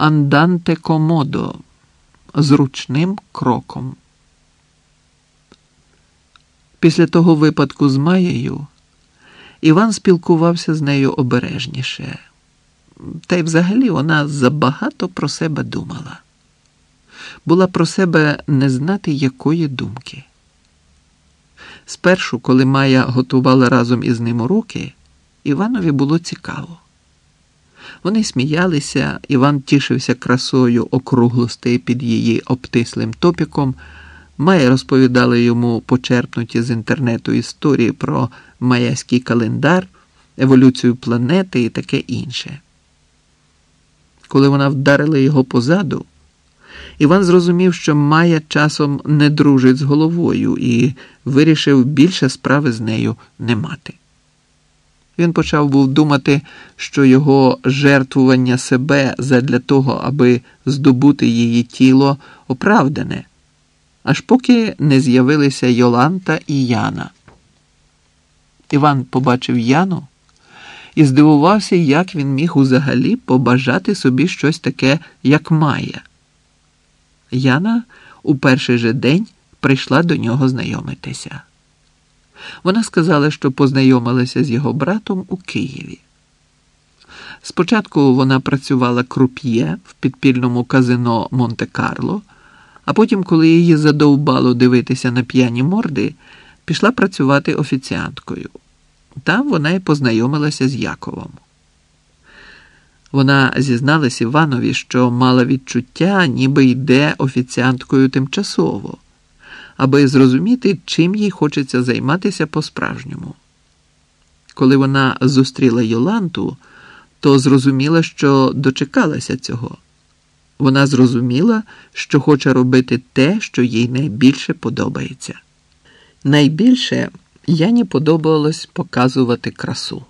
анданте комодо зручним кроком. Після того випадку з Маєю Іван спілкувався з нею обережніше, та й взагалі вона забагато про себе думала. Була про себе не знати якої думки. Спершу, коли Майя готувала разом із ним уроки, Іванові було цікаво. Вони сміялися, Іван тішився красою округлостей під її обтислим топіком. Майя розповідала йому почерпнуті з інтернету історії про майяський календар, еволюцію планети і таке інше. Коли вона вдарила його позаду, Іван зрозумів, що Майя часом не дружить з головою і вирішив більше справи з нею не мати. Він почав був думати, що його жертвування себе задля того, аби здобути її тіло, оправдане, аж поки не з'явилися Йоланта і Яна. Іван побачив Яну і здивувався, як він міг узагалі побажати собі щось таке, як Майя. Яна у перший же день прийшла до нього знайомитися. Вона сказала, що познайомилася з його братом у Києві. Спочатку вона працювала круп'є в підпільному казино Монте-Карло, а потім, коли її задовбало дивитися на п'яні морди, пішла працювати офіціанткою. Там вона і познайомилася з Яковом. Вона зізналась Іванові, що мала відчуття, ніби йде офіціанткою тимчасово, аби зрозуміти, чим їй хочеться займатися по-справжньому. Коли вона зустріла Йоланту, то зрозуміла, що дочекалася цього. Вона зрозуміла, що хоче робити те, що їй найбільше подобається. Найбільше Яні подобалось показувати красу.